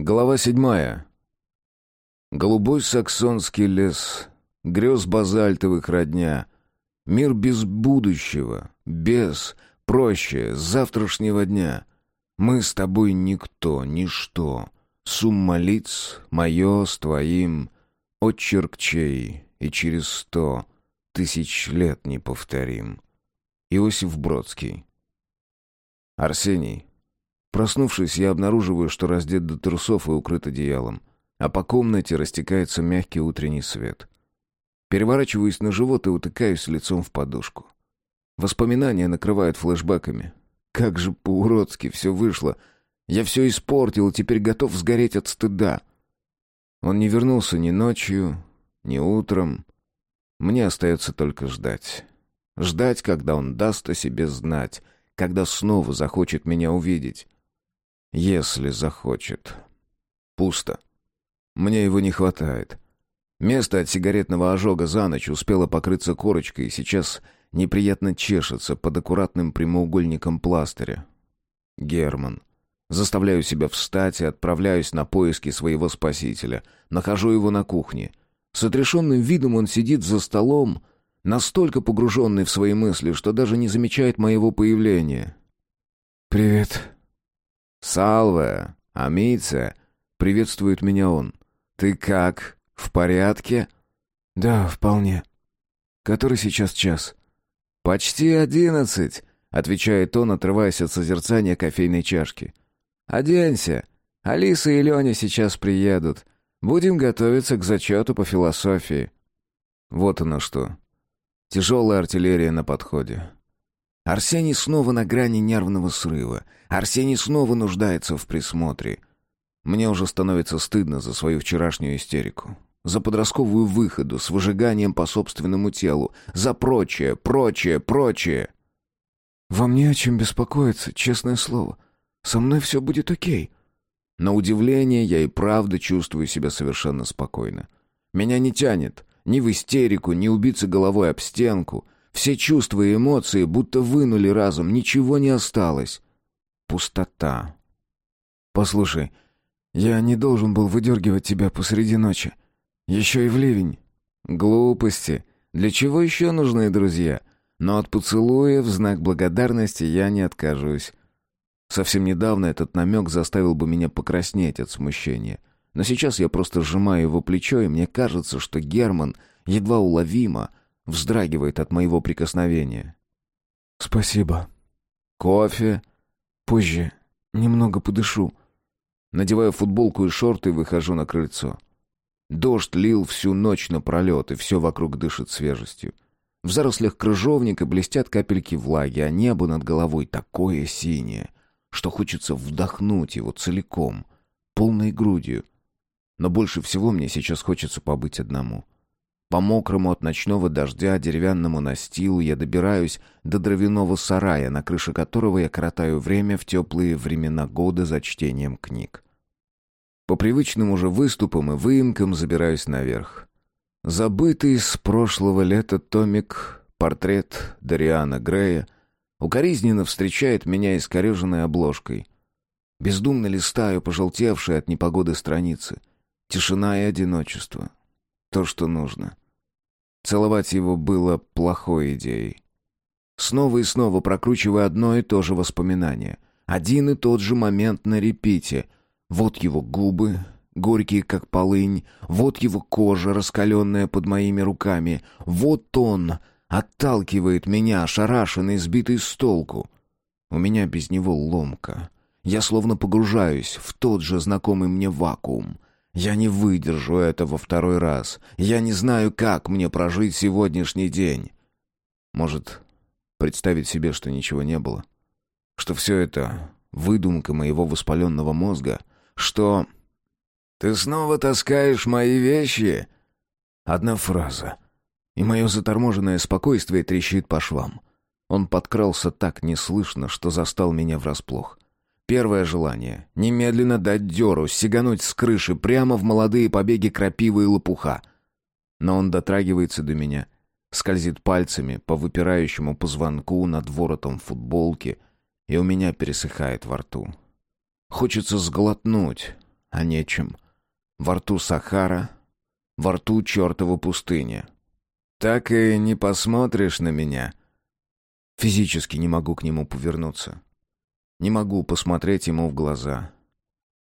Глава седьмая. Голубой саксонский лес, грез базальтовых родня, мир без будущего, без, проще, завтрашнего дня. Мы с тобой никто, ничто, сумма лиц, мое с твоим, отчерк чей, и через сто тысяч лет не повторим. Иосиф Бродский. Арсений. Проснувшись, я обнаруживаю, что раздет до трусов и укрыт одеялом, а по комнате растекается мягкий утренний свет. Переворачиваюсь на живот и утыкаюсь лицом в подушку. Воспоминания накрывают флешбэками. Как же по-уродски все вышло. Я все испортил теперь готов сгореть от стыда. Он не вернулся ни ночью, ни утром. Мне остается только ждать. Ждать, когда он даст о себе знать, когда снова захочет меня увидеть. Если захочет. Пусто. Мне его не хватает. Место от сигаретного ожога за ночь успело покрыться корочкой и сейчас неприятно чешется под аккуратным прямоугольником пластыря. Герман. Заставляю себя встать и отправляюсь на поиски своего спасителя. Нахожу его на кухне. С отрешенным видом он сидит за столом, настолько погруженный в свои мысли, что даже не замечает моего появления. «Привет», «Салве! Амице!» — приветствует меня он. «Ты как? В порядке?» «Да, вполне. Который сейчас час?» «Почти одиннадцать», — отвечает он, отрываясь от созерцания кофейной чашки. «Оденься. Алиса и Леня сейчас приедут. Будем готовиться к зачету по философии». Вот оно что. Тяжелая артиллерия на подходе. Арсений снова на грани нервного срыва. Арсений снова нуждается в присмотре. Мне уже становится стыдно за свою вчерашнюю истерику. За подростковую выходу с выжиганием по собственному телу. За прочее, прочее, прочее. «Вам не о чем беспокоиться, честное слово. Со мной все будет окей». На удивление, я и правда чувствую себя совершенно спокойно. Меня не тянет ни в истерику, ни убиться головой об стенку — все чувства и эмоции будто вынули разум, ничего не осталось. Пустота. «Послушай, я не должен был выдергивать тебя посреди ночи. Еще и в ливень». «Глупости. Для чего еще нужны друзья? Но от поцелуя в знак благодарности я не откажусь». Совсем недавно этот намек заставил бы меня покраснеть от смущения. Но сейчас я просто сжимаю его плечо, и мне кажется, что Герман едва уловимо вздрагивает от моего прикосновения. «Спасибо». «Кофе?» «Позже. Немного подышу». Надеваю футболку и шорты и выхожу на крыльцо. Дождь лил всю ночь напролет, и все вокруг дышит свежестью. В зарослях крыжовника блестят капельки влаги, а небо над головой такое синее, что хочется вдохнуть его целиком, полной грудью. Но больше всего мне сейчас хочется побыть одному — по мокрому от ночного дождя деревянному настилу я добираюсь до дровяного сарая, на крыше которого я коротаю время в теплые времена года за чтением книг. По привычным уже выступам и выемкам забираюсь наверх. Забытый с прошлого лета томик «Портрет Дариана Грея» укоризненно встречает меня искореженной обложкой. Бездумно листаю пожелтевшие от непогоды страницы. Тишина и одиночество. То, что нужно. Целовать его было плохой идеей. Снова и снова прокручивая одно и то же воспоминание. Один и тот же момент на репите. Вот его губы, горькие как полынь, вот его кожа, раскаленная под моими руками. Вот он отталкивает меня, ошарашенный, сбитый с толку. У меня без него ломка. Я словно погружаюсь в тот же знакомый мне вакуум. Я не выдержу этого второй раз. Я не знаю, как мне прожить сегодняшний день. Может, представить себе, что ничего не было? Что все это выдумка моего воспаленного мозга? Что... «Ты снова таскаешь мои вещи?» Одна фраза. И мое заторможенное спокойствие трещит по швам. Он подкрался так неслышно, что застал меня врасплох. Первое желание — немедленно дать дёру, сигануть с крыши прямо в молодые побеги крапивы и лопуха. Но он дотрагивается до меня, скользит пальцами по выпирающему позвонку над воротом футболки, и у меня пересыхает во рту. Хочется сглотнуть, о нечем. Во рту Сахара, во рту чертова пустыня. «Так и не посмотришь на меня?» Физически не могу к нему повернуться. Не могу посмотреть ему в глаза.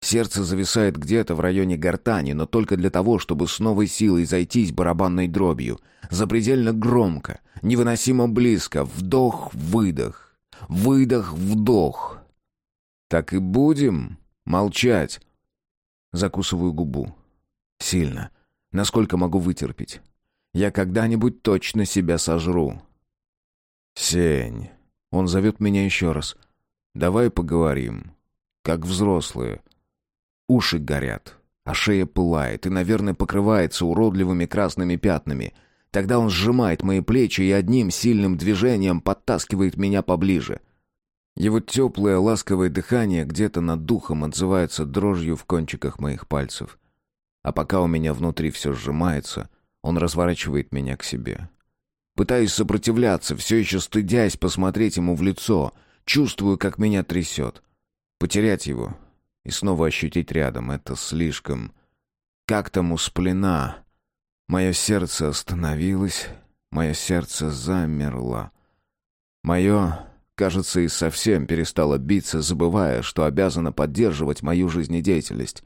Сердце зависает где-то в районе гортани, но только для того, чтобы с новой силой зайтись барабанной дробью. Запредельно громко, невыносимо близко. Вдох-выдох. Выдох-вдох. Так и будем молчать. Закусываю губу. Сильно. Насколько могу вытерпеть. Я когда-нибудь точно себя сожру. Сень. Он зовет меня еще раз. Давай поговорим. Как взрослые. Уши горят, а шея пылает и, наверное, покрывается уродливыми красными пятнами. Тогда он сжимает мои плечи и одним сильным движением подтаскивает меня поближе. Его теплое, ласковое дыхание где-то над духом отзывается дрожью в кончиках моих пальцев. А пока у меня внутри все сжимается, он разворачивает меня к себе. Пытаюсь сопротивляться, все еще стыдясь посмотреть ему в лицо. Чувствую, как меня трясет. Потерять его и снова ощутить рядом — это слишком... Как там у сплена? Мое сердце остановилось, мое сердце замерло. Мое, кажется, и совсем перестало биться, забывая, что обязано поддерживать мою жизнедеятельность.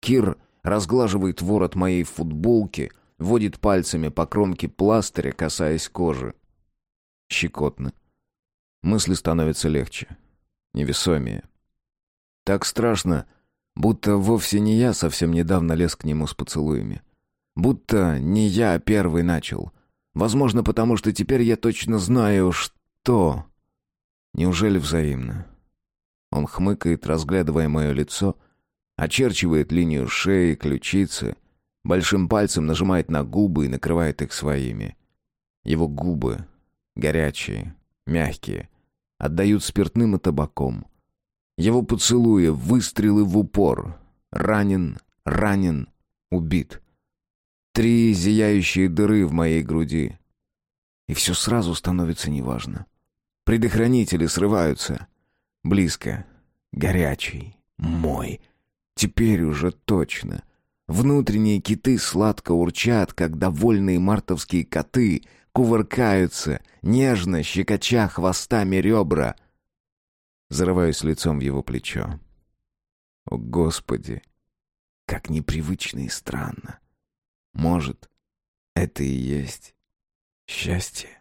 Кир разглаживает ворот моей футболки, водит пальцами по кромке пластыря, касаясь кожи. Щекотно. Мысли становятся легче, невесомее. Так страшно, будто вовсе не я совсем недавно лез к нему с поцелуями. Будто не я первый начал. Возможно, потому что теперь я точно знаю, что... Неужели взаимно? Он хмыкает, разглядывая мое лицо, очерчивает линию шеи, ключицы, большим пальцем нажимает на губы и накрывает их своими. Его губы, горячие, мягкие, отдают спиртным и табаком — его поцелуи, выстрелы в упор. Ранен, ранен, убит. Три зияющие дыры в моей груди. И все сразу становится неважно. Предохранители срываются. Близко. Горячий. Мой. Теперь уже точно. Внутренние киты сладко урчат, как довольные мартовские коты, кувыркаются, нежно щекоча хвостами ребра — Зарываюсь лицом в его плечо. О, Господи! Как непривычно и странно. Может, это и есть счастье?